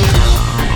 Yeah.